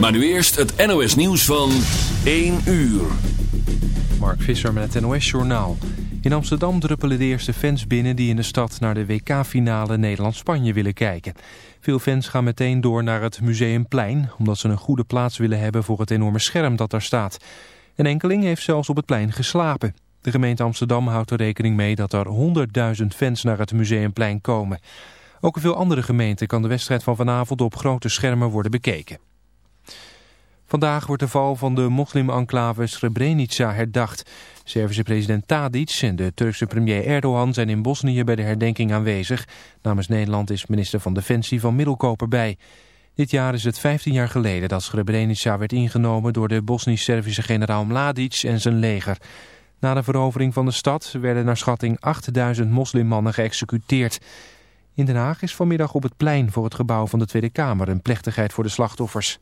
Maar nu eerst het NOS nieuws van 1 uur. Mark Visser met het NOS Journaal. In Amsterdam druppelen de eerste fans binnen die in de stad naar de WK-finale Nederland-Spanje willen kijken. Veel fans gaan meteen door naar het Museumplein, omdat ze een goede plaats willen hebben voor het enorme scherm dat daar staat. Een enkeling heeft zelfs op het plein geslapen. De gemeente Amsterdam houdt er rekening mee dat er 100.000 fans naar het Museumplein komen. Ook in veel andere gemeenten kan de wedstrijd van vanavond op grote schermen worden bekeken. Vandaag wordt de val van de moslim-enclave Srebrenica herdacht. Servische president Tadic en de Turkse premier Erdogan zijn in Bosnië bij de herdenking aanwezig. Namens Nederland is minister van Defensie van Middelkoper bij. Dit jaar is het 15 jaar geleden dat Srebrenica werd ingenomen door de Bosnisch-Servische generaal Mladic en zijn leger. Na de verovering van de stad werden naar schatting 8000 moslimmannen geëxecuteerd. In Den Haag is vanmiddag op het plein voor het gebouw van de Tweede Kamer een plechtigheid voor de slachtoffers.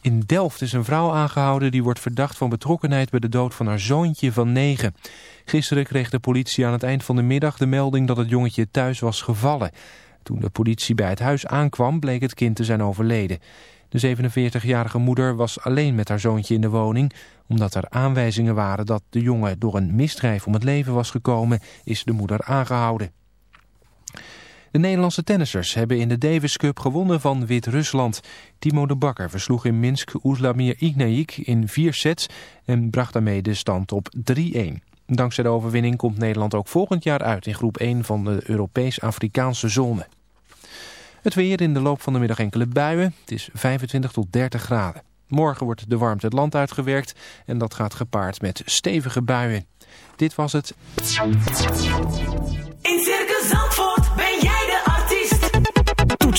In Delft is een vrouw aangehouden die wordt verdacht van betrokkenheid bij de dood van haar zoontje van negen. Gisteren kreeg de politie aan het eind van de middag de melding dat het jongetje thuis was gevallen. Toen de politie bij het huis aankwam bleek het kind te zijn overleden. De 47-jarige moeder was alleen met haar zoontje in de woning. Omdat er aanwijzingen waren dat de jongen door een misdrijf om het leven was gekomen, is de moeder aangehouden. De Nederlandse tennissers hebben in de Davis Cup gewonnen van Wit-Rusland. Timo de Bakker versloeg in Minsk Oeslamir Ignaik in vier sets en bracht daarmee de stand op 3-1. Dankzij de overwinning komt Nederland ook volgend jaar uit in groep 1 van de Europees-Afrikaanse zone. Het weer in de loop van de middag enkele buien. Het is 25 tot 30 graden. Morgen wordt de warmte het land uitgewerkt en dat gaat gepaard met stevige buien. Dit was het. In Circus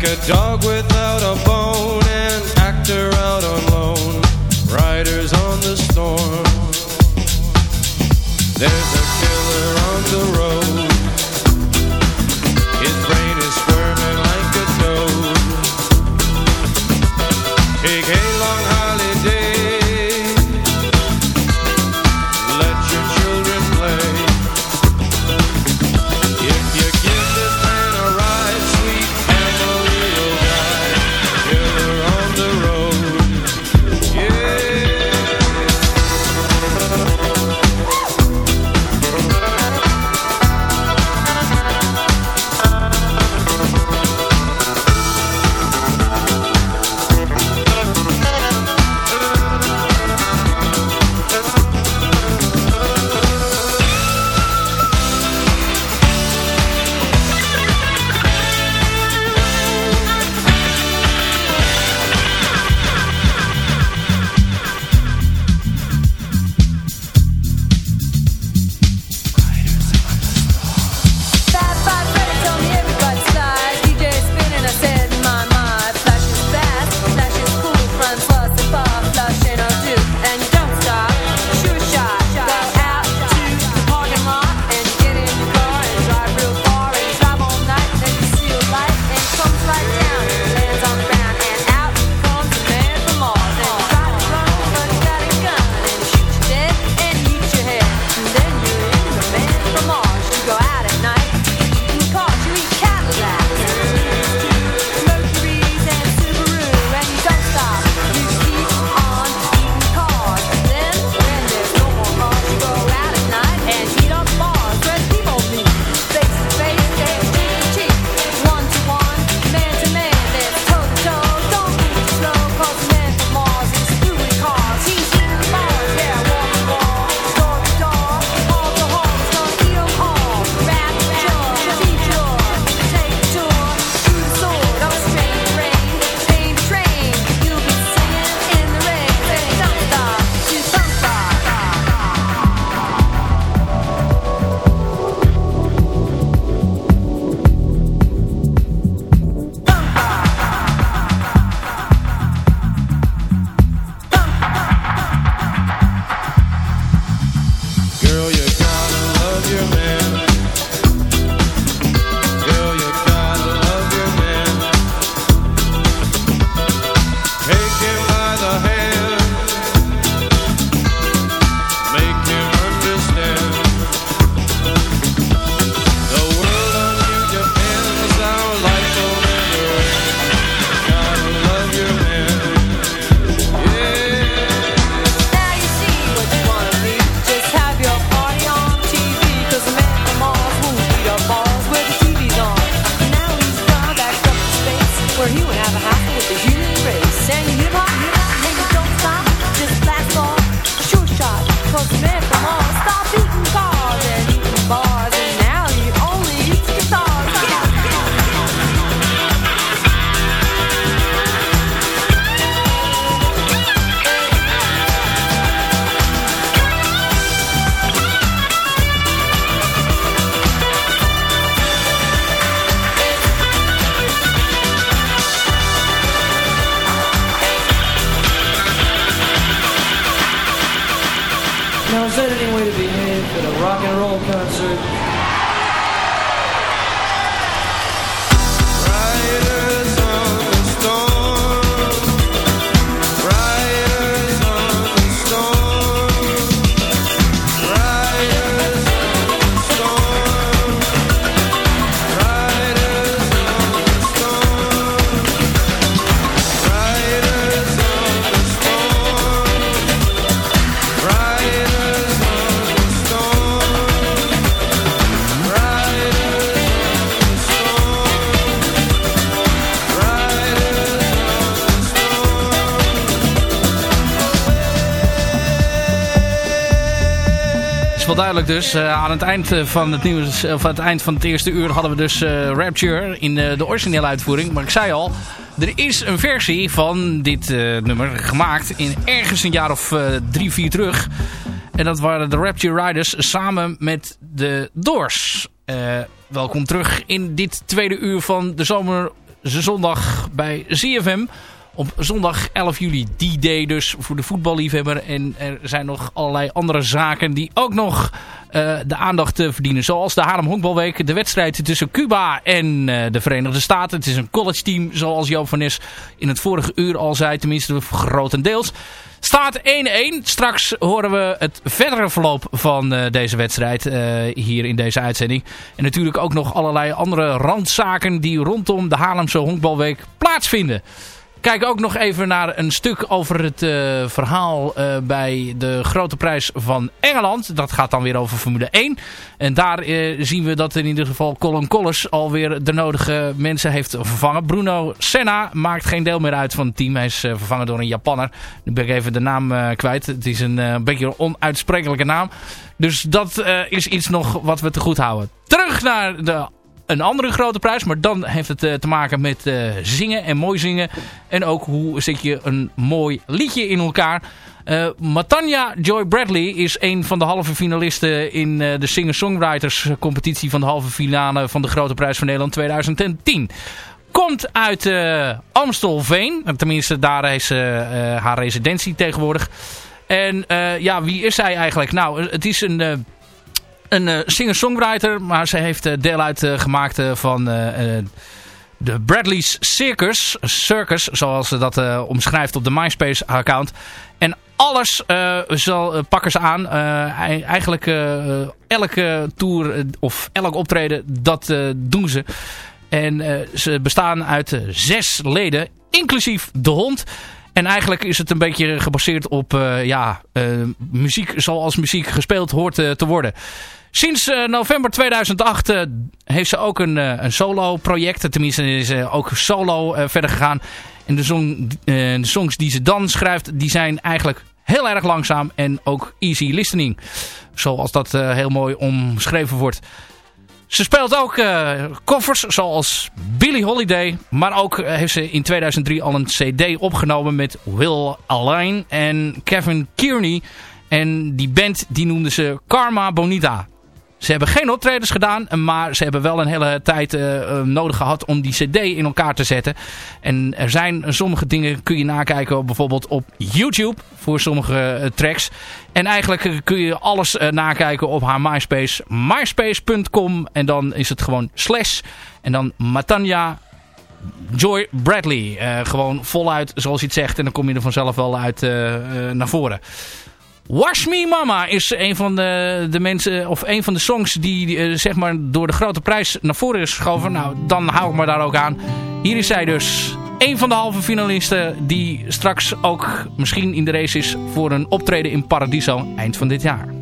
Like a dog without duidelijk dus. Eh, aan het eind eh, van het nieuws, of aan het eind van het eerste uur hadden we dus eh, Rapture in eh, de originele uitvoering. Maar ik zei al, er is een versie van dit eh, nummer gemaakt in ergens een jaar of eh, drie, vier terug. En dat waren de Rapture Riders samen met de Doors. Eh, welkom terug in dit tweede uur van de zomer zondag bij ZFM. Op zondag 11 juli, die day dus voor de voetballiefhebber. En er zijn nog allerlei andere zaken die ook nog eh, de aandacht verdienen. Zoals de Haarlem Honkbalweek, de wedstrijd tussen Cuba en eh, de Verenigde Staten. Het is een college team, zoals Joop in het vorige uur al zei. Tenminste, grotendeels. Staat 1-1. Straks horen we het verdere verloop van eh, deze wedstrijd hier in deze uitzending. En natuurlijk ook nog allerlei andere randzaken die rondom de Haarlemse Honkbalweek plaatsvinden. Kijk ook nog even naar een stuk over het eh, verhaal eh, bij de grote prijs van Engeland. Dat gaat dan weer over Formule 1. En daar eh, zien we dat in ieder geval Colin Collins alweer de nodige mensen heeft vervangen. Bruno Senna maakt geen deel meer uit van het team. Hij is vervangen door een Japanner. Nu ben ik even de naam kwijt. Het is een beetje een onuitsprekelijke naam. Dus dat is iets nog wat we te goed houden. Terug naar de een andere grote prijs. Maar dan heeft het eh, te maken met eh, zingen en mooi zingen. En ook hoe zet je een mooi liedje in elkaar. Eh Matanya Joy Bradley is een van de halve finalisten in de singer-songwriters competitie van de halve finale van de Grote Prijs van Nederland 2010. Komt uit eh, Amstelveen. Tenminste, daar is eh, haar residentie tegenwoordig. En ja, wie is zij eigenlijk? Nou, het is een... een eh, singer-songwriter, maar ze heeft eh, deel uitgemaakt eh, van de Bradley's Circus, Circus, zoals ze dat omschrijft op de MySpace-account. En alles zal, pakken ze aan. Ei- eigenlijk elke tour of elk optreden, dat doen ze. En ze bestaan uit zes leden, inclusief de hond. En eigenlijk is het een beetje gebaseerd op ja, muziek zoals muziek gespeeld hoort te worden. Sinds eh, november 2008 eh, heeft ze ook een, eh, een solo-project. Tenminste is ze ook solo verder gegaan. En de, song, de songs die ze dan schrijft, die zijn eigenlijk heel erg langzaam en ook easy listening. Zoals dat heel mooi omschreven wordt. Ze speelt ook koffers zoals Billie Holiday. Maar ook heeft ze in 2003 al een cd opgenomen met Will Alain en Kevin Kearney. En die band die noemden ze Karma Bonita. Ze hebben geen optredens gedaan, maar ze hebben wel een hele tijd eh, eh, nodig gehad om die cd in elkaar te zetten. En er zijn sommige dingen kun je nakijken bijvoorbeeld op YouTube voor sommige eh, tracks. En eigenlijk kun je alles nakijken op haar MySpace. MySpace.com en dan is het gewoon slash en dan Matanya Joy Bradley. Gewoon voluit zoals hij het zegt en dan kom je er vanzelf wel uit naar voren. Wash Me Mama is een van de, de mensen, of een van de songs die eh, zeg maar door de grote prijs naar voren is geschoven. Nou, dan hou ik me daar ook aan. Hier is zij dus, een van de halve finalisten die straks ook misschien in de race is voor een optreden in Paradiso eind van dit jaar.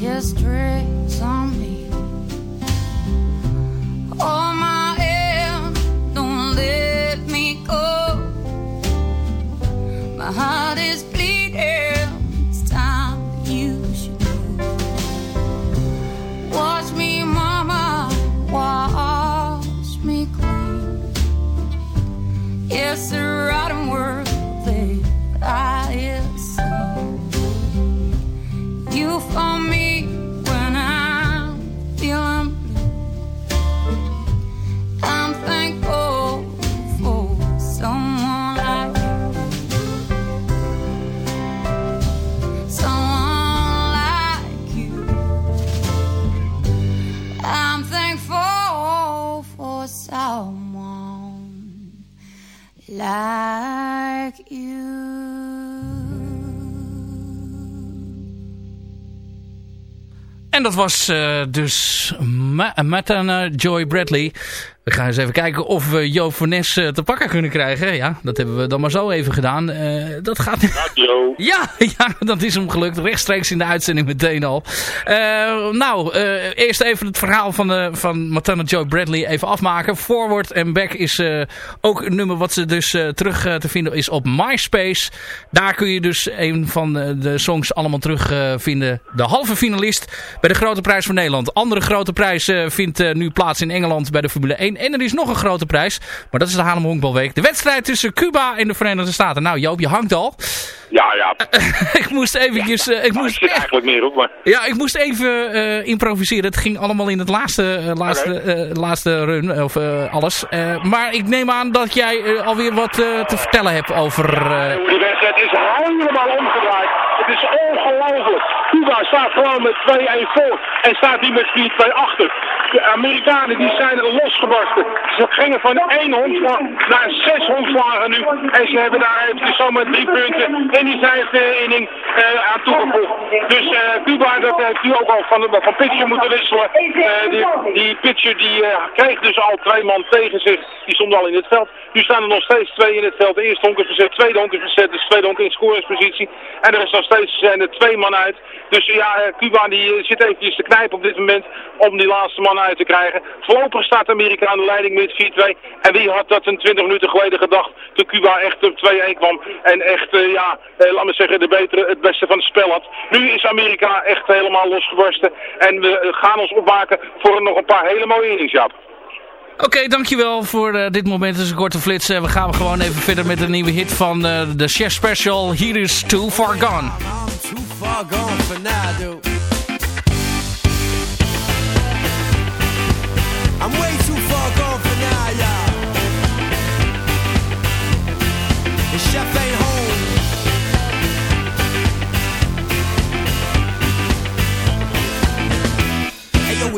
history. En dat was eh, dus Ma Matana Joy Bradley. We gaan eens even kijken of we Joop van Nes eh, te pakken kunnen krijgen. Ja, dat hebben we dan maar zo even gedaan. Eh, dat gaat... Radio. Ja, ja, dat is hem gelukt. Rechtstreeks in de uitzending meteen al. Eh, nou, eerst even het verhaal van, de, van Matana Joy Bradley even afmaken. Forward and Back is ook een nummer wat ze dus terug te vinden is op MySpace. Daar kun je dus een van de, de songs allemaal terug vinden. De halve finalist bij de Grote Prijs van Nederland. Andere grote prijs vindt nu plaats in Engeland bij de Formule 1. En er is nog een grote prijs, maar dat is de Haarlem Honkbalweek. De wedstrijd tussen Cuba en de Verenigde Staten. Nou Joop, je hangt al. Ja, ja. ik moest eventjes... eh, ik moest ik zit eigenlijk meer op, maar... ja, ik moest even eh, improviseren. Het ging allemaal in het laatste, eh, laatste, laatste run, of alles. Maar ik neem aan dat jij alweer wat te vertellen hebt over... Hoe die wedstrijd is helemaal omgedraaid. Is ongelooflijk. Cuba staat gewoon met 2-1 voor en staat hier met 4-2 achter. De Amerikanen die zijn er losgebarsten. Ze gingen van één hondslag naar zes hondslagen nu. En ze hebben daar eventjes zomaar drie punten in die vijfde inning eh, aan toegevoegd. Dus eh, Cuba, dat heeft nu ook al van, van pitcher moeten wisselen. Eh, die, die pitcher die kreeg dus al twee man tegen zich. Die stond al in het veld. Nu staan er nog steeds twee in het veld. De eerste honk is verzet, tweede honk is verzet. Dus tweede honk in scoringspositie. En er is nog steeds zijn er twee man uit. Dus ja, eh, Cuba die eh, zit eventjes te knijpen op dit moment om die laatste man uit te krijgen. Voorlopig staat Amerika aan de leiding met 4-2. En wie had dat een 20 minuten geleden gedacht toen Cuba echt op 2-1 kwam. En echt, eh, ja, laat me zeggen, de betere, het beste van het spel had. Nu is Amerika echt helemaal losgebarsten. En we gaan ons opmaken voor nog een paar hele mooie innings. Oké, dankjewel voor eh, dit moment. Het is een korte flits. Eh, we gaan gewoon even verder met een nieuwe hit van eh, de Chef Special. Here is Too Far Gone. I'm too far gone for now, dude.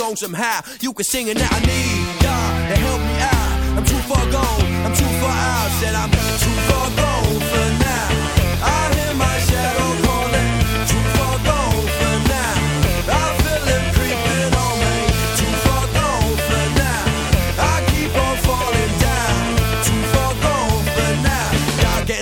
song somehow. You can sing it now. I need y'all to help me out. I'm too far gone. I'm too far out. Said I'm too far gone for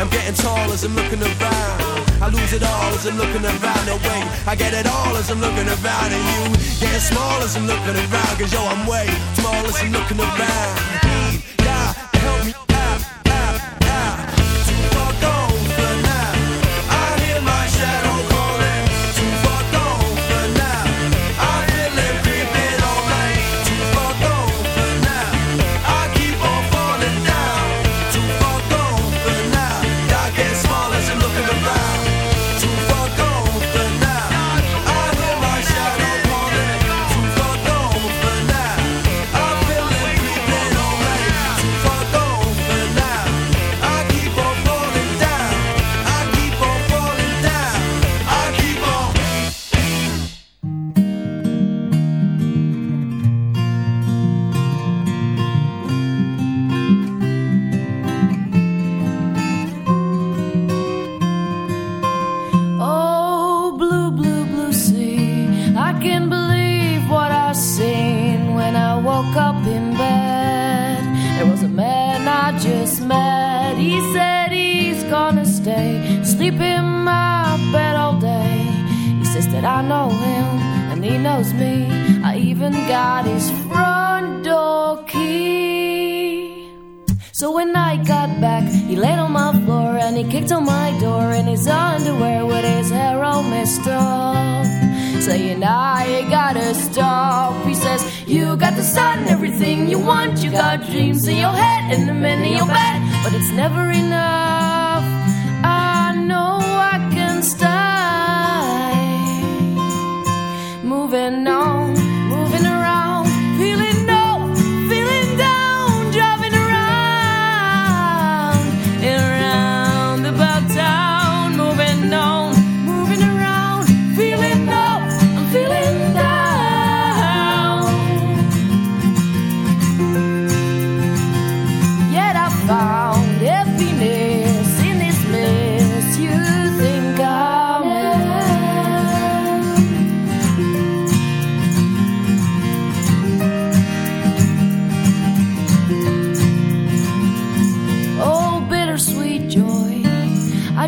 I'm getting tall as I'm looking around. I lose it all as I'm looking around. No way, I get it all as I'm looking around. And you getting small as I'm looking around. Cause yo, I'm way small as I'm looking around. Need God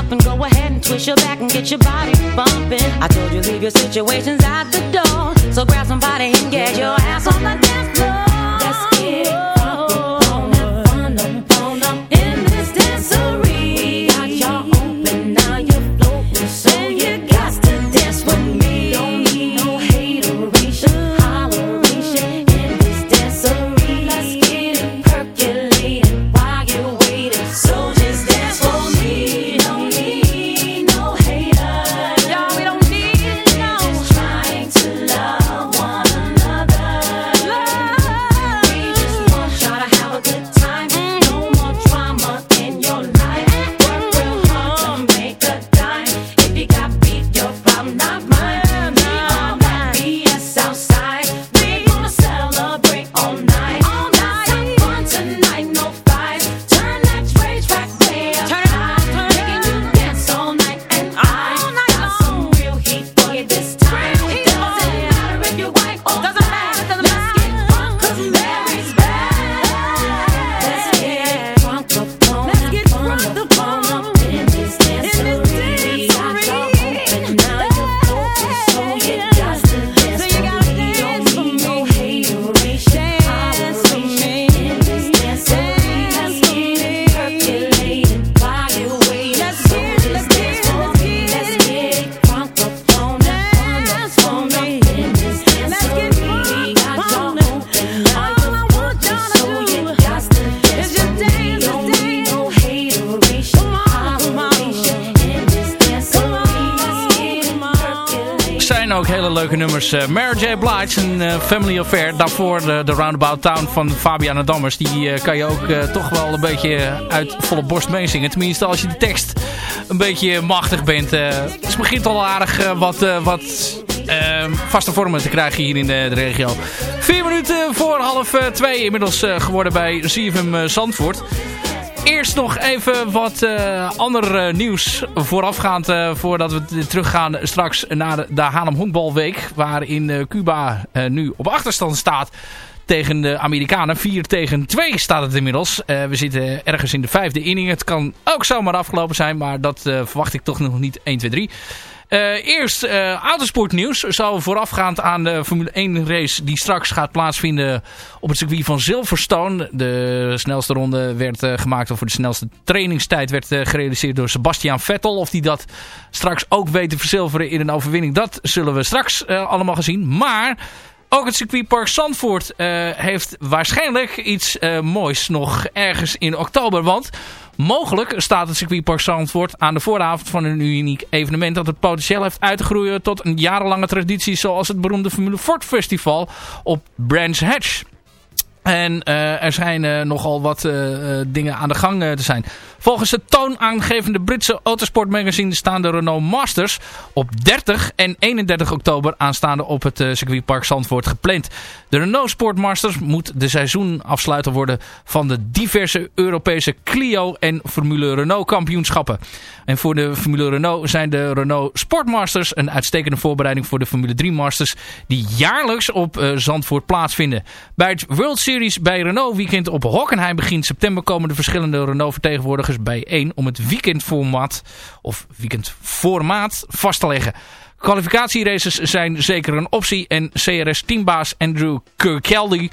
everybody's jumping. Go ahead and twist your back and get your body bumping. I told you leave your situations at the door. So grab somebody and get your ass on the dance floor. Let's get Eh, Mary J. Blige, een eh, family affair. Daarvoor de, de Roundabout Town van Fabiana Dammers. Die eh, kan je ook toch wel een beetje uit volle borst meezingen. Tenminste, als je de tekst een beetje machtig bent. Het begint al aardig wat, wat eh, vaste vormen te krijgen hier in de, de regio. Vier minuten voor half twee inmiddels geworden bij CFM Zandvoort. Eerst nog even wat eh, ander eh, nieuws voorafgaand eh, voordat we teruggaan straks naar de, Haarlem Honkbalweek. Waarin Cuba nu op achterstand staat tegen de Amerikanen. 4 tegen 2 staat het inmiddels. We zitten ergens in de vijfde inning. Het kan ook zomaar afgelopen zijn, maar dat verwacht ik toch nog niet 1, 2, 3. Eh, eerst eh autosportnieuws. Zou voorafgaand aan de Formule 1 race die straks gaat plaatsvinden op het circuit van Silverstone. De snelste ronde werd eh, gemaakt, of voor de snelste trainingstijd werd gerealiseerd door Sebastian Vettel. Of die dat straks ook weet te verzilveren in een overwinning, dat zullen we straks allemaal gaan zien. Maar ook het circuitpark Zandvoort heeft waarschijnlijk iets moois nog ergens in oktober. Want mogelijk staat het circuitpark Zandvoort aan de vooravond van een uniek evenement... dat het potentieel heeft uit te groeien tot een jarenlange traditie... zoals het beroemde Formule Ford Festival op Branch Hatch. En eh, er schijnen nogal wat eh, eh, dingen aan de gang te zijn. Volgens het toonaangevende Britse autosportmagazine staan de Renault Masters op 30 en 31 oktober aanstaande op het circuitpark Zandvoort gepland. De Renault Sport Masters moet de seizoen afsluiter worden van de diverse Europese Clio en Formule Renault kampioenschappen. En voor de Formule Renault zijn de Renault Sport Masters een uitstekende voorbereiding voor de Formule 3 Masters die jaarlijks op eh, Zandvoort plaatsvinden. Bij het World Series bij Renault weekend op Hockenheim begin september komen de verschillende Renault vertegenwoordigers bijeen om het weekendformaat of weekendformaat vast te leggen. Kwalificatieraces zijn zeker een optie en CRS teambaas Andrew Kirkcaldy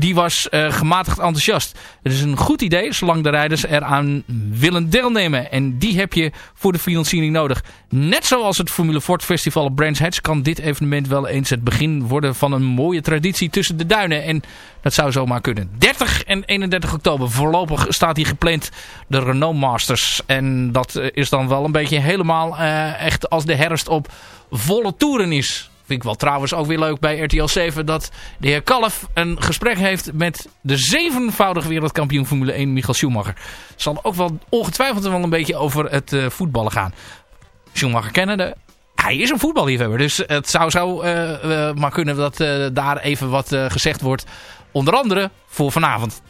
die was eh, gematigd enthousiast. Het is een goed idee, zolang de rijders eraan willen deelnemen. En die heb je voor de financiering nodig. Net zoals het Formule Ford Festival op Brands Hatch kan dit evenement wel eens het begin worden van een mooie traditie tussen de duinen. En dat zou zomaar kunnen. 30 en 31 oktober. Voorlopig staat hier gepland de Renault Masters. En dat eh, is dan wel een beetje helemaal eh, echt als de herfst op volle toeren is. Vind ik wel trouwens ook weer leuk bij RTL 7 dat de heer Kalf een gesprek heeft met de zevenvoudig wereldkampioen Formule 1 Michael Schumacher. Zal ook wel ongetwijfeld wel een beetje over het eh, voetballen gaan. Schumacher kennen hij is een voetballiefhebber. Dus het zou zo eh, eh, maar kunnen dat daar even wat gezegd wordt. Onder andere voor vanavond.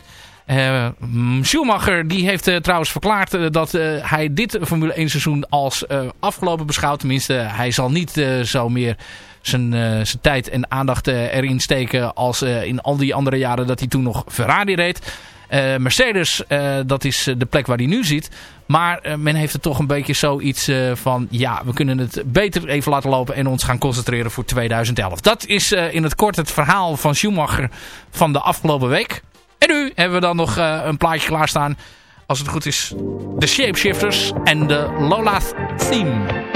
Schumacher die heeft trouwens verklaard dat hij dit Formule 1 seizoen als afgelopen beschouwt. Tenminste, hij zal niet zo meer zijn, eh, zijn tijd en aandacht eh, erin steken als eh, in al die andere jaren dat hij toen nog Ferrari reed. Mercedes, dat is de plek waar hij nu zit. Maar men heeft er toch een beetje zoiets van... ja, we kunnen het beter even laten lopen en ons gaan concentreren voor 2011. Dat is in het kort het verhaal van Schumacher van de afgelopen week. En nu hebben we dan nog een plaatje klaarstaan. Als het goed is, de Shapeshifters en de Lola Theme.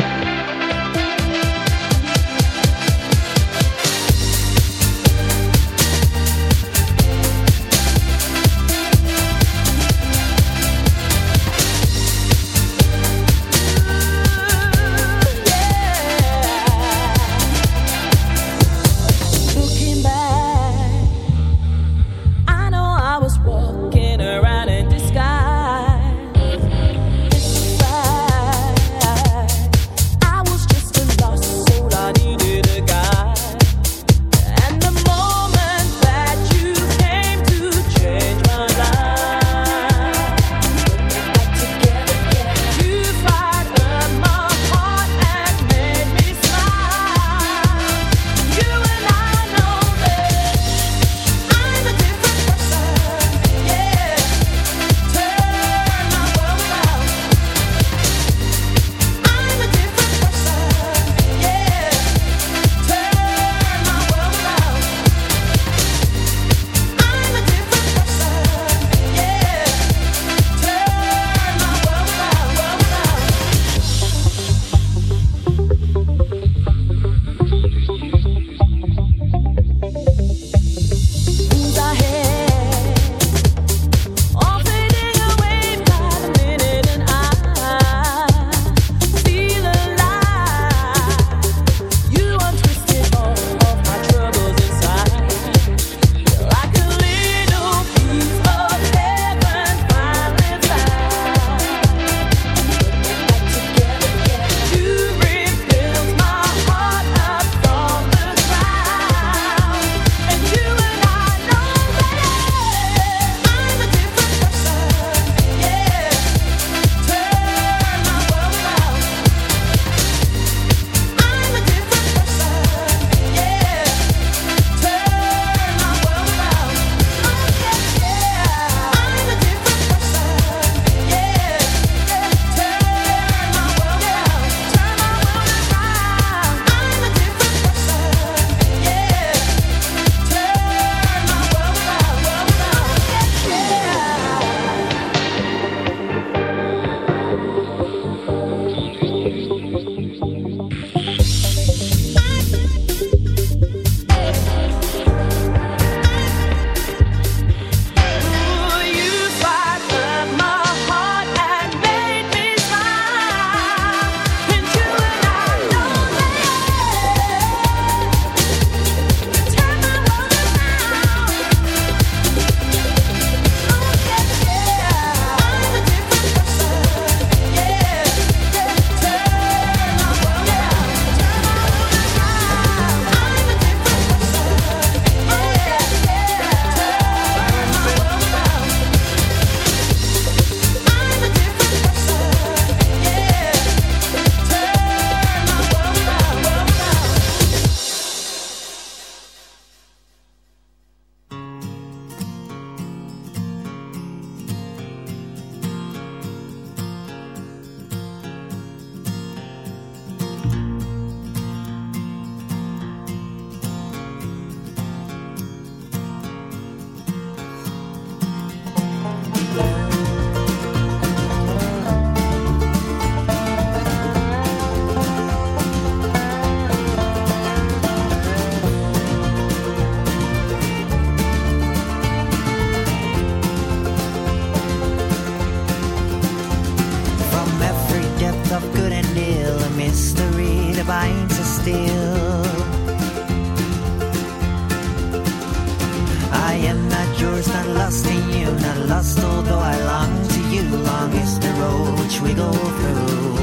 Finding you, not lost, although I long to you. Long is the road which we go through.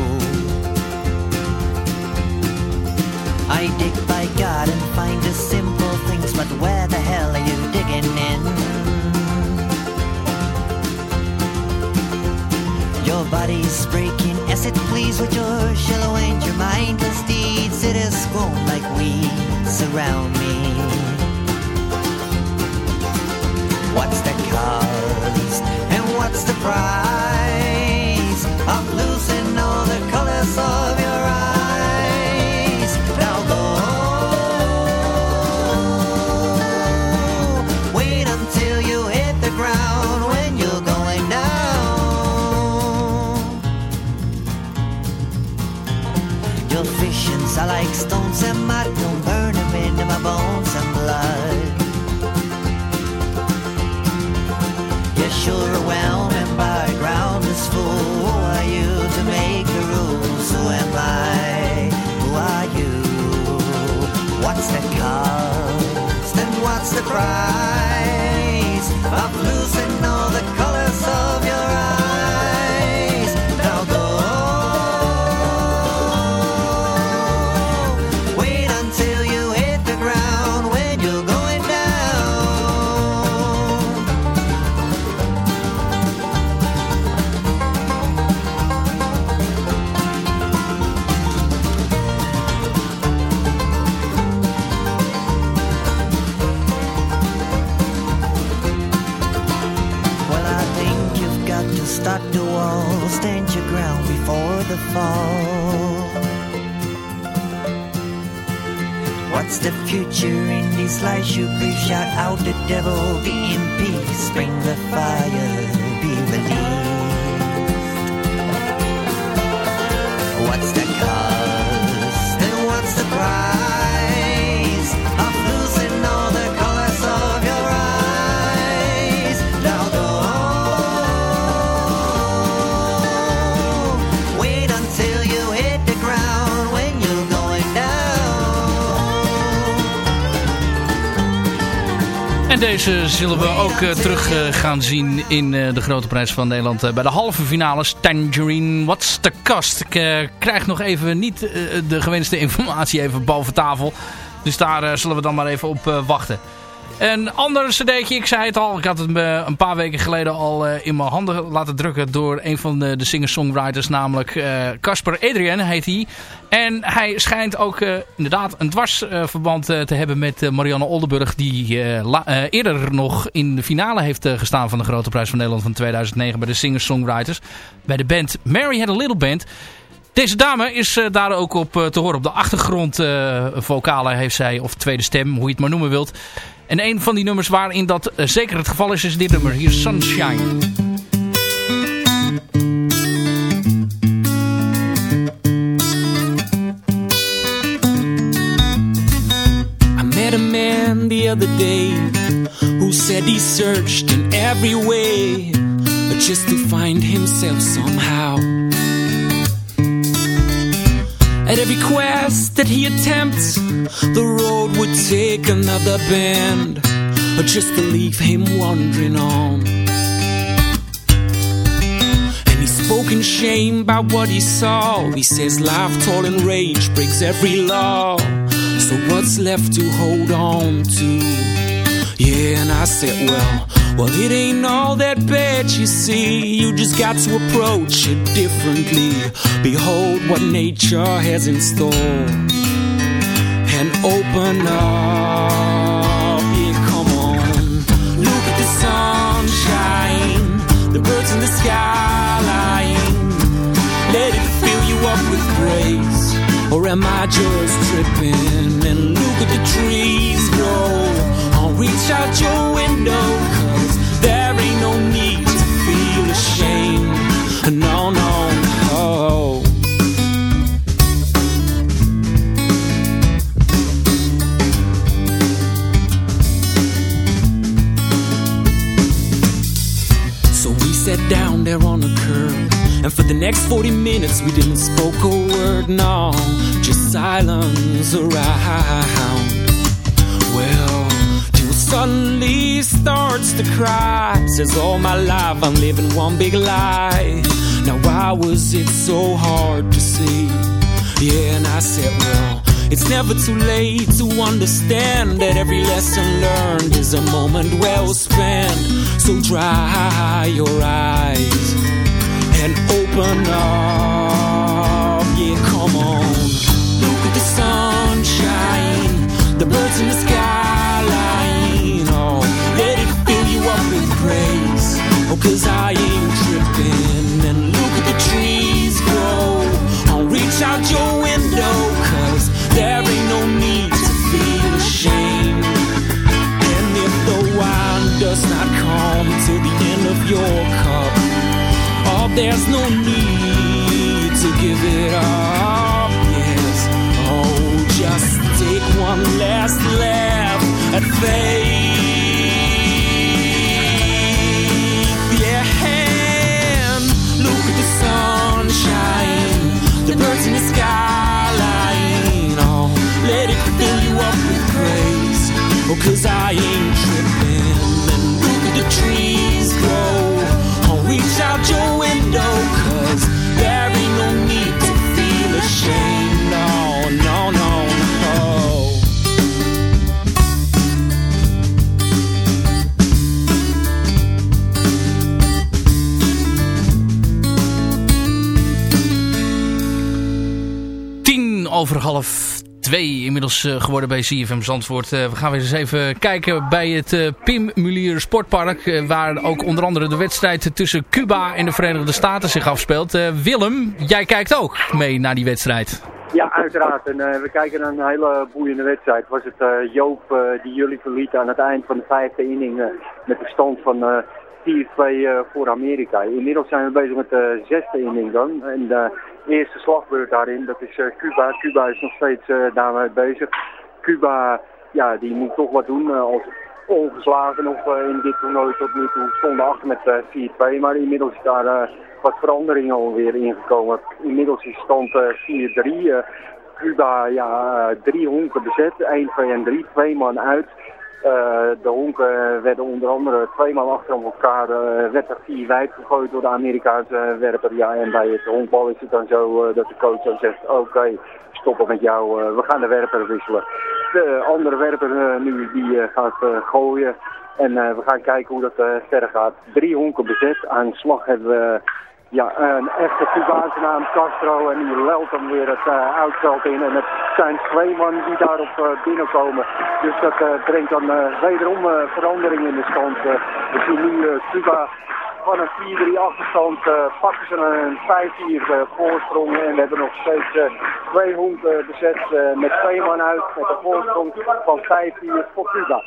I dig by God and find the simple things, but where the hell are you digging in? Your body's breaking as it please with your shallow and your mindless deeds. It is grown like weeds around me. Cost and what's the price of losing all the colors of your what's the price of losing all the the fall. What's the future in these lies you breathe? Shout out the devil, be in peace, bring the fire, be released. What's the deze zullen we ook eh, terug eh, gaan zien in eh, de Grote Prijs van Nederland. bij de halve finales Tangerine What's the Cost. Ik krijg nog even niet de gewenste informatie even boven tafel. Dus daar zullen we dan maar even op wachten. Een ander cd'tje, ik zei het al, ik had het me een paar weken geleden al eh, in mijn handen laten drukken door een van de, de singer-songwriters, namelijk eh, Casper Adrian heet hij. En hij schijnt ook eh, inderdaad een dwarsverband eh, te hebben met eh, Marianne Oldenburg, die eh, eh, eerder nog in de finale heeft eh, gestaan van de Grote Prijs van Nederland van 2009 bij de singer-songwriters. Bij de band Mary Had a Little Band. Deze dame is eh, daar ook op eh, te horen. Op de achtergrond eh, vocalen heeft zij, of tweede stem, hoe je het maar noemen wilt. En een van die nummers waarin dat eh, zeker het geval is, is dit nummer. Hier Sunshine. The other day who said he searched in every way just to find himself somehow. At every quest that he attempts, the road would take another bend or just to leave him wandering on. And he spoke in shame by what he saw. He says life, toil, and rage breaks every law. So what's left to hold on to? Yeah, and I said, well, well, it ain't all that bad, you see. You just got to approach it differently. Behold what nature has in store. And open up, yeah, come on. Look at the sunshine, the birds in the skyline. Let it fill you up with grace. Or am I just tripping? And look at the trees grow. I'll reach out your window, No, no, no. So we sat down there on a curb. And for the next 40 minutes, we didn't spoke a word, no. Just silence around. Suddenly starts to cry. Says, All my life I'm living one big lie. Now, why was it so hard to see? Yeah, and I said, Well, it's never too late to understand that every lesson learned is a moment well spent. So dry your eyes and open up. Yeah, come on. Look at the sunshine, the birds in the skyline. Cause I ain't tripping. And look at the trees grow. I'll reach out your window, cause there ain't no need to feel ashamed. And if the wine does not come to the end of your cup, oh, there's no need to give it up. Yes, oh, just take one last laugh at faith. inmiddels eh, geworden bij CFM Zandvoort. Eh, we gaan weer eens even kijken bij het eh, Pim Mulier Sportpark. waar ook onder andere de wedstrijd tussen Cuba en de Verenigde Staten zich afspeelt. Willem, jij kijkt ook mee naar die wedstrijd. Ja, uiteraard. En we kijken naar een hele boeiende wedstrijd. Was het Joop die jullie verliet aan het eind van de vijfde inning met de stand van 4-2 voor Amerika. Inmiddels zijn we bezig met de zesde inning dan. En eerste slagbeurt daarin, dat is eh, Cuba. Cuba is nog steeds eh, daarmee bezig. Cuba, ja, die moet toch wat doen eh, als ongeslagen nog in dit toernooi tot nu toe. Stonden achter met eh 4-2, maar inmiddels is daar wat veranderingen alweer ingekomen. Inmiddels is stand eh 4-3. eh, Cuba, ja, drie honken bezet, 1, 2 en 3, twee man uit. Eh, de honken werden onder andere tweemaal achter elkaar, eh, werd er vier wijd gegooid door de Amerikaanse werper. Ja, en bij het honkbal is het dan zo eh, dat de coach dan zegt, oké, stoppen met jou, eh, we gaan de werper wisselen. De andere werper eh, nu, die eh, gaat eh, gooien. En eh, we gaan kijken hoe dat eh, verder gaat. Drie honken bezet. Aan de slag hebben we ja, een echte Cubaanse naam Castro. En die lelt dan weer het uh, in. En het zijn twee mannen die daarop eh, binnenkomen. Dus dat eh, brengt dan eh, wederom verandering in de stand. We zien nu Cuba van een 4-3 achterstand eh, pakken ze een 5-4 eh, voorsprong. En we hebben nog steeds eh, twee honken bezet met twee man uit. Met een voorsprong van 5-4 voor Cuba.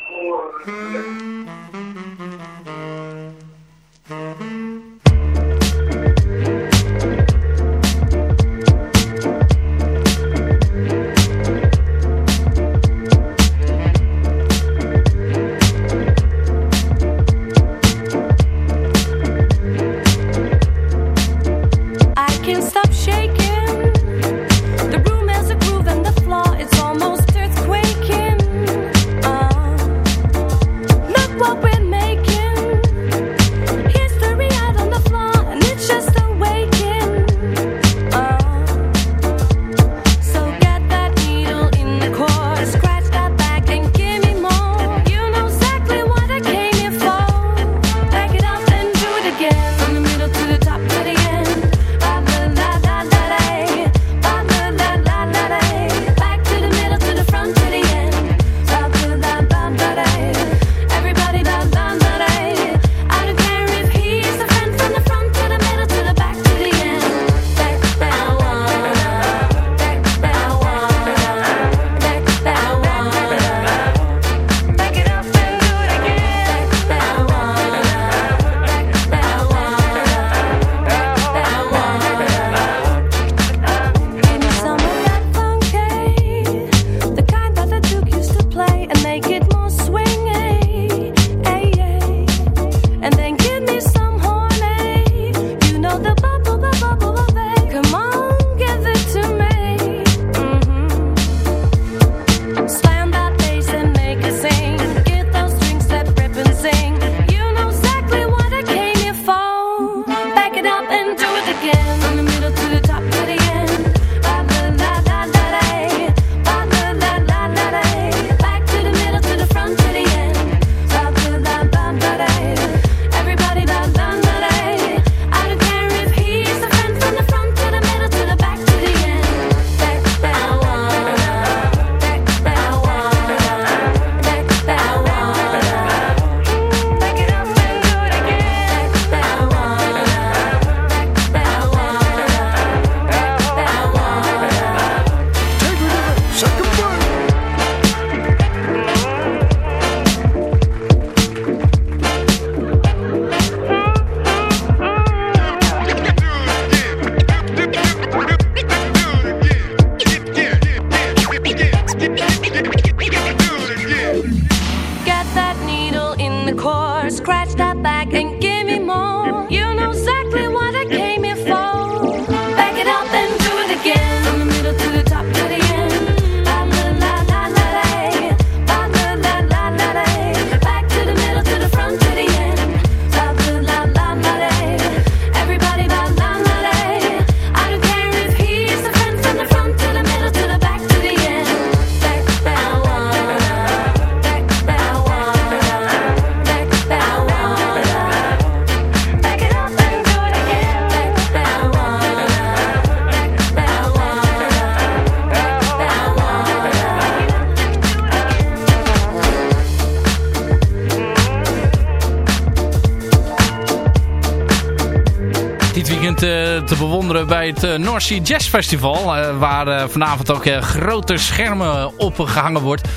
Te bewonderen bij het uh, North Sea Jazz Festival. eh, waar eh, vanavond ook eh, grote schermen opgehangen wordt.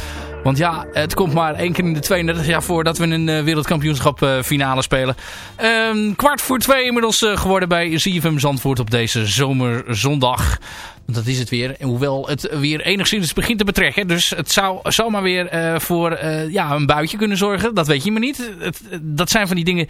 Want ja, het komt maar één keer in de 32 jaar voor dat we een eh, wereldkampioenschap eh, finale spelen. Ehm, kwart voor twee inmiddels eh, geworden bij CFM Zandvoort op deze zomerzondag. Want dat is het weer. Hoewel het weer enigszins begint te betrekken. Dus het zou zomaar weer voor ja, een buitje kunnen zorgen. Dat weet je maar niet. Het, dat zijn van die dingen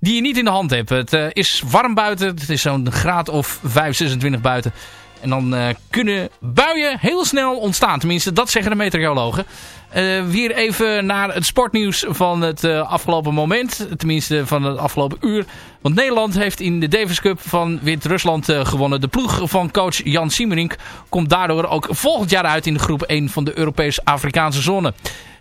die je niet in de hand hebt. Het is warm buiten. Het is zo'n graad of 5, 26 buiten. En dan eh, kunnen buien heel snel ontstaan. Tenminste, dat zeggen de meteorologen. Eh, weer even naar het sportnieuws van het eh, afgelopen moment. Tenminste, van het afgelopen uur. Want Nederland heeft in de Davis Cup van Wit-Rusland gewonnen. De ploeg van coach Jan Siemerink komt daardoor ook volgend jaar uit in de groep 1 van de Europees-Afrikaanse zone.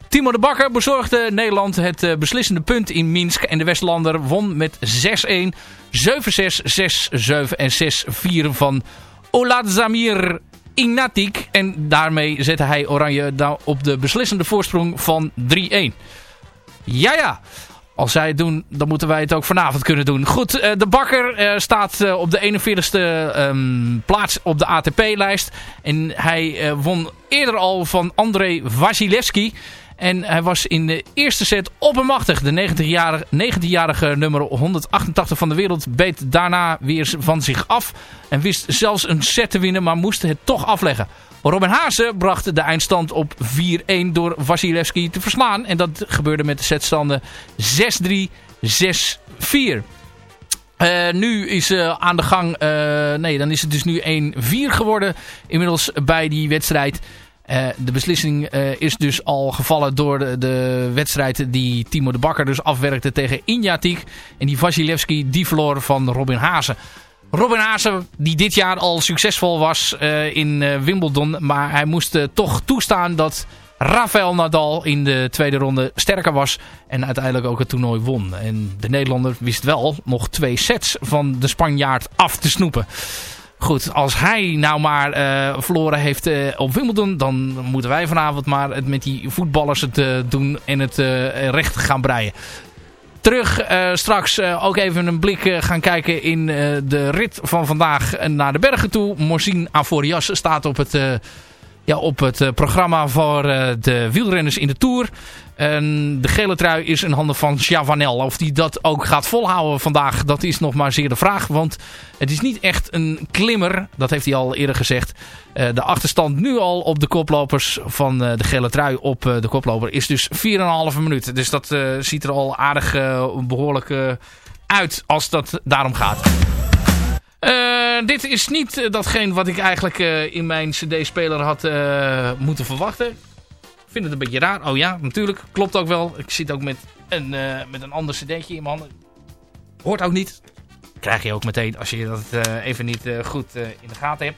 Timo de Bakker bezorgde Nederland het beslissende punt in Minsk. En de Westlander won met 6-1, 7-6, 6-7 en 6-4 van Oladzamir Ignatik. En daarmee zette hij Oranje op de beslissende voorsprong van 3-1. Ja, ja. Als zij het doen, dan moeten wij het ook vanavond kunnen doen. Goed, eh, de Bakker eh, staat eh, op de 41ste ehm, plaats op de ATP-lijst. En hij won eerder al van André Wasilewski. En hij was in de eerste set oppermachtig. De 19-jarige 19-jarige nummer 188 van de wereld beet daarna weer van zich af. En wist zelfs een set te winnen, maar moest het toch afleggen. Robin Haase bracht de eindstand op 4-1 door Wasilewski te verslaan. En dat gebeurde met de setstanden 6-3, 6-4. Eh, nu is uh, aan de gang, eh, nee dan is het dus nu 1-4 geworden inmiddels bij die wedstrijd. Uh, de beslissing uh, is dus al gevallen door de, de, wedstrijd die Timo de Bakker dus afwerkte tegen Injatik. En die Vasilevski die verloor van Robin Haase. Robin Haase die dit jaar al succesvol was uh, in Wimbledon. Maar hij moest toch toestaan dat Rafael Nadal in de tweede ronde sterker was. En uiteindelijk ook het toernooi won. En de Nederlander wist wel nog twee sets van de Spanjaard af te snoepen. Goed, als hij nou maar uh, verloren heeft uh, op Wimbledon... dan moeten wij vanavond maar het met die voetballers het uh, doen en het recht gaan breien. Terug straks ook even een blik gaan kijken in de rit van vandaag naar de bergen toe. Morzine Avorias staat op het, ja, op het programma voor de wielrenners in de Tour... En de gele trui is in handen van Chavanel. Of die dat ook gaat volhouden vandaag, dat is nog maar zeer de vraag. Want het is niet echt een klimmer, dat heeft hij al eerder gezegd. Uh, de achterstand nu al op de koplopers van uh, de gele trui op uh, de koploper is dus 4,5 minuten. Dus dat ziet er al aardig behoorlijk uit als dat daarom gaat. dit is niet datgene wat ik eigenlijk in mijn cd-speler had moeten verwachten vind het een beetje raar. Oh ja, natuurlijk. Klopt ook wel. Ik zit ook met een, uh, met een ander cd'tje in mijn handen. Hoort ook niet. Krijg je ook meteen als je dat uh, even niet uh, goed in de gaten hebt.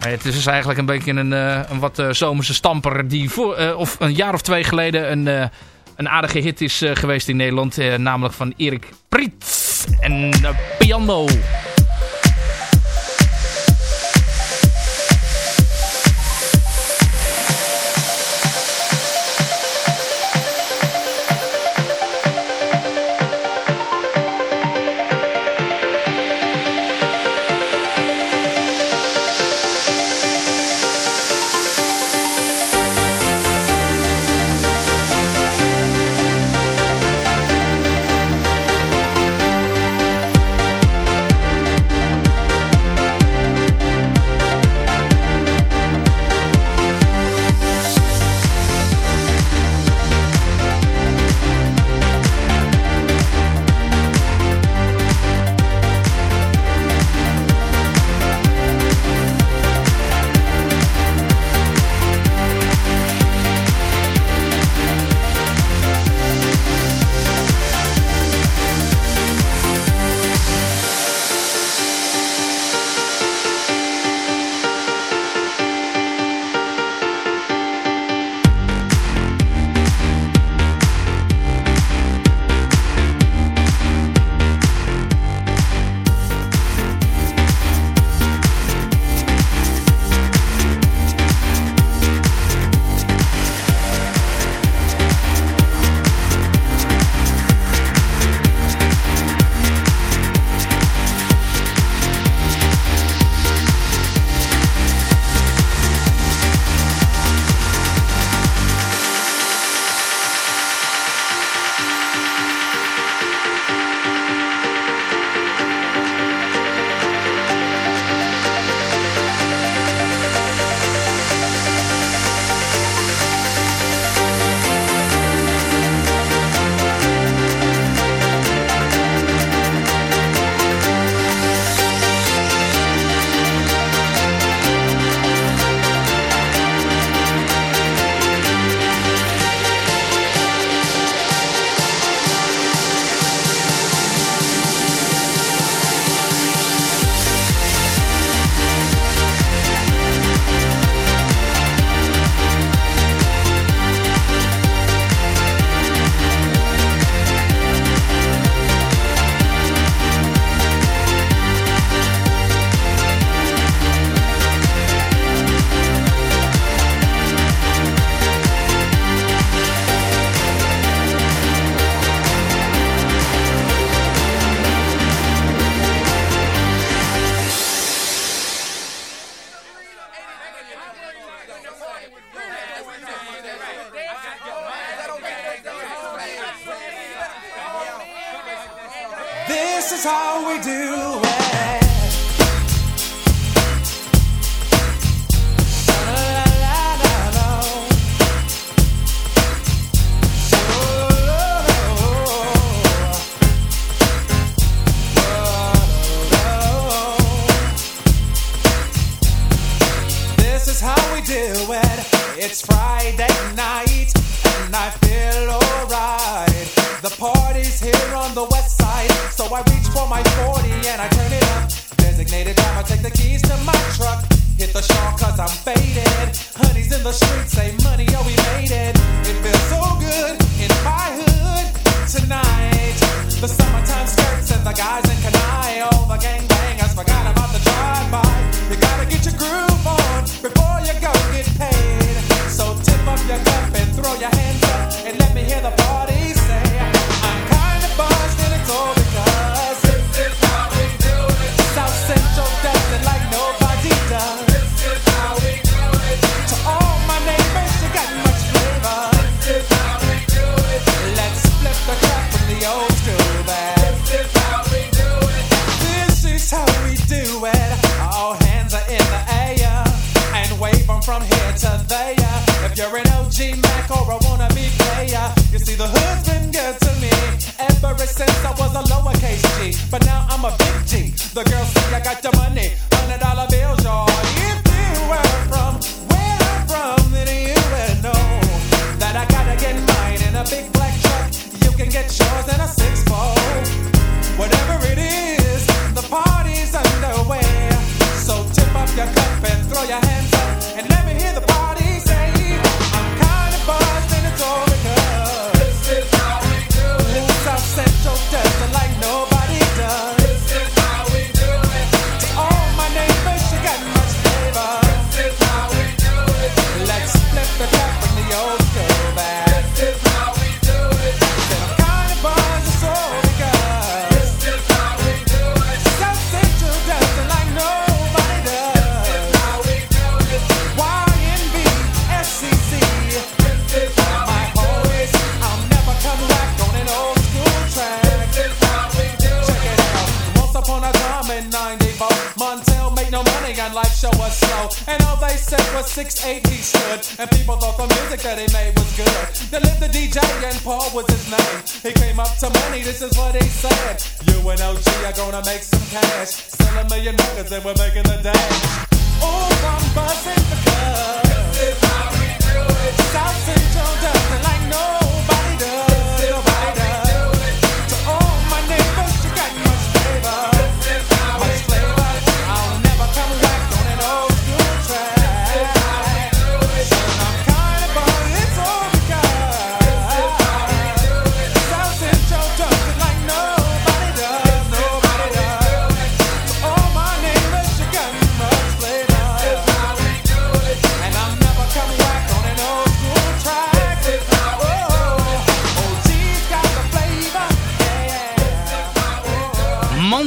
Maar het is dus eigenlijk een beetje een, een wat zomerse stamper. Die voor, of een jaar of twee geleden een, een aardige hit is geweest in Nederland. namelijk van Erik Priet en Piano. The party's here on the west side, so I reach for my 40 and I turn it up. Designated driver, take the keys to my truck. Hit the shawl cause I'm faded. Honey's in the streets, say money, oh we made it. It feels so good in my hood tonight. The summertime skirts and the guys in Kanai. All the gangbangers forgot about the drive-by. You gotta get your groove I'm a big G. The girls say I got the money, was 6'8 he stood. And people thought the music that he made was good. They lived the DJ and Paul was his name. He came up to money, this is what he said. You and OG are gonna make some cash. Sell a million records and we're making the dash. Oh, I'm buzzing because this is how we do it. South Central does like nobody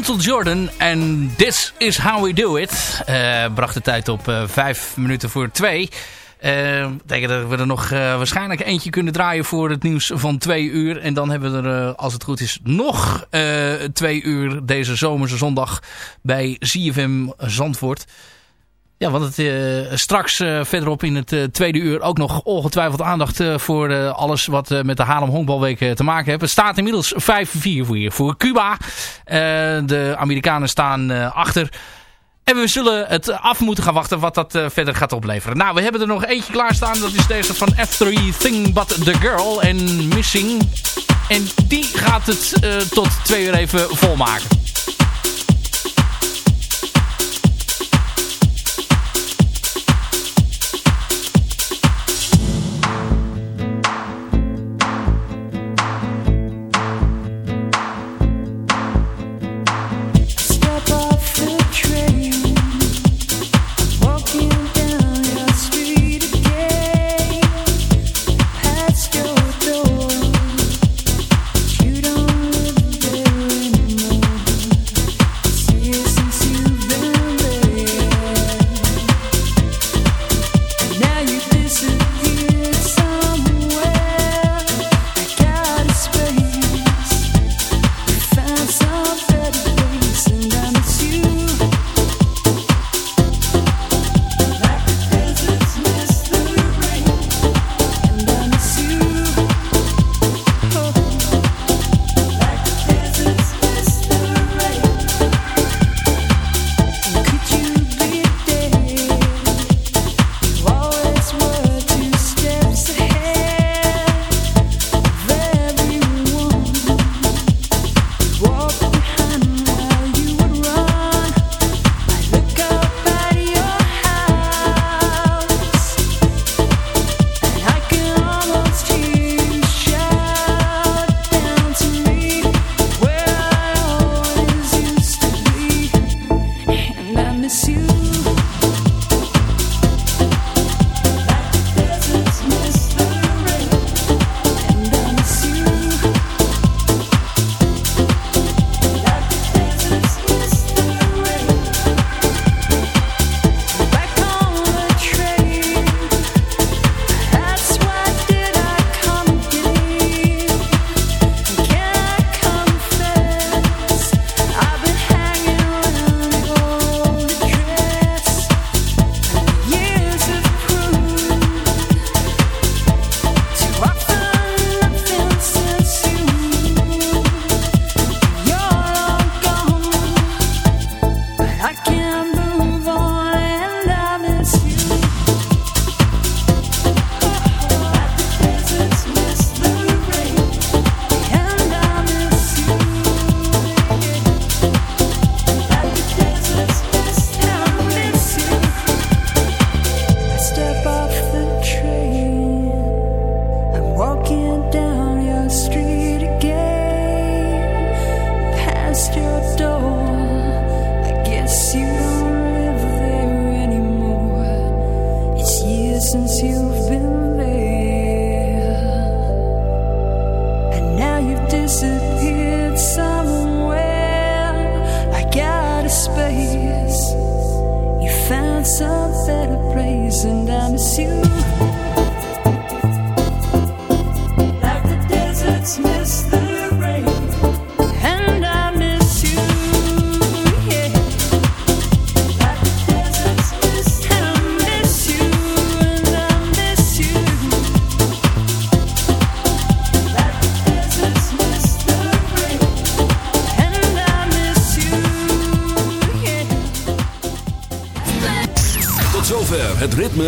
Mantle Jordan en This Is How We Do It. eh, bracht de tijd op eh, vijf minuten voor twee. Eh betekent dat we er nog waarschijnlijk eentje kunnen draaien voor het nieuws van twee uur. En dan hebben we er, als het goed is, nog twee uur deze zomerse zondag bij ZFM Zandvoort. Ja, want het, eh, straks eh, verderop in het eh, tweede uur ook nog ongetwijfeld aandacht voor alles wat met de Haarlem Honkbalweek te maken heeft. Het staat inmiddels 5-4 voor, voor Cuba. De Amerikanen staan achter. En we zullen het af moeten gaan wachten wat dat verder gaat opleveren. Nou, we hebben er nog eentje klaarstaan. Dat is deze van F3 Thing But The Girl en Missing. En die gaat het tot twee uur even volmaken.